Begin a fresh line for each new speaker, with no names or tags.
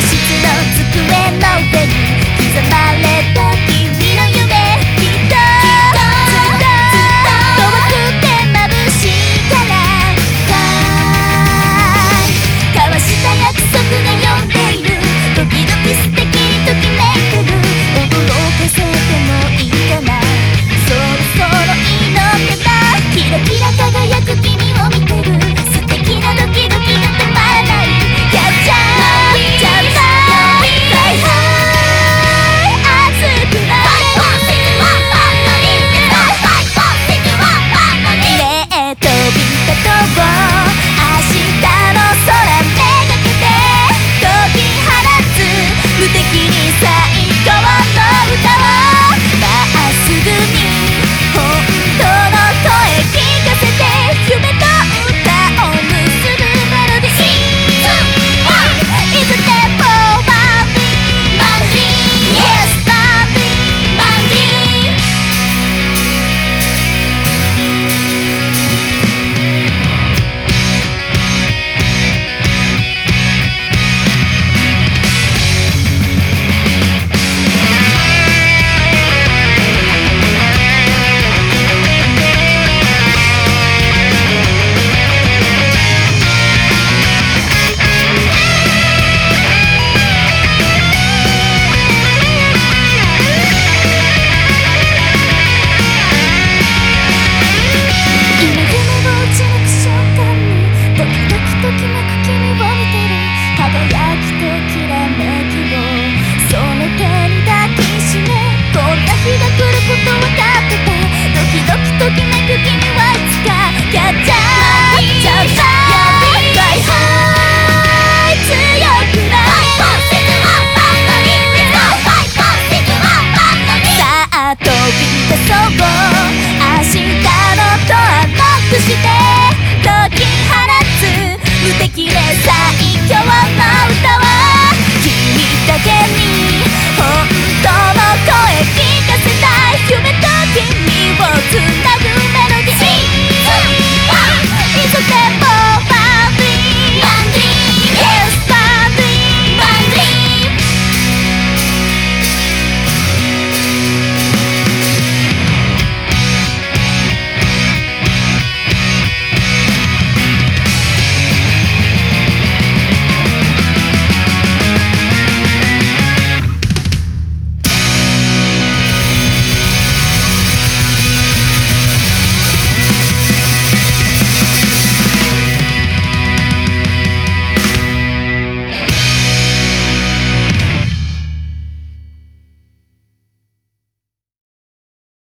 ね教室の机ときめく